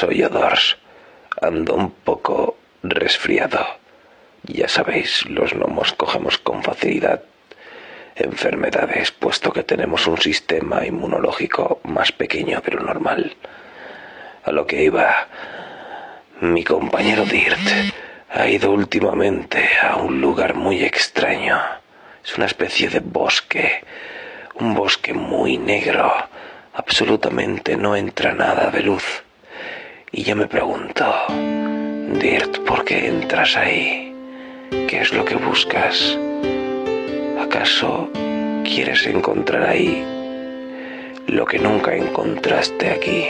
Soy Odors. Ando un poco resfriado. Ya sabéis, los gnomos cogemos con facilidad enfermedades, puesto que tenemos un sistema inmunológico más pequeño de lo normal. A lo que iba, mi compañero Dirt ha ido últimamente a un lugar muy extraño. Es una especie de bosque, un bosque muy negro. Absolutamente no entra nada de luz. Y yo me pregunto, Dirt, ¿por qué entras ahí? ¿Qué es lo que buscas? ¿Acaso quieres encontrar ahí lo que nunca encontraste aquí?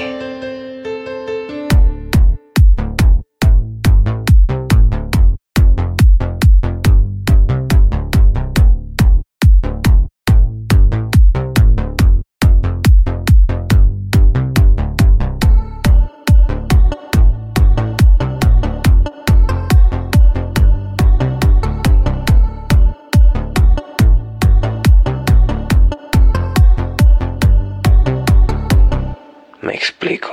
explico.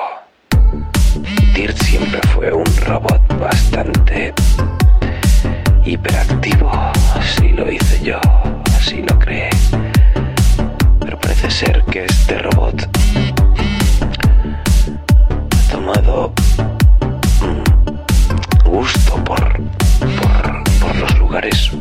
Dirt siempre fue un robot bastante hiperactivo. Así lo hice yo, así lo creé. Pero parece ser que este robot ha tomado mm, gusto por, por, por los lugares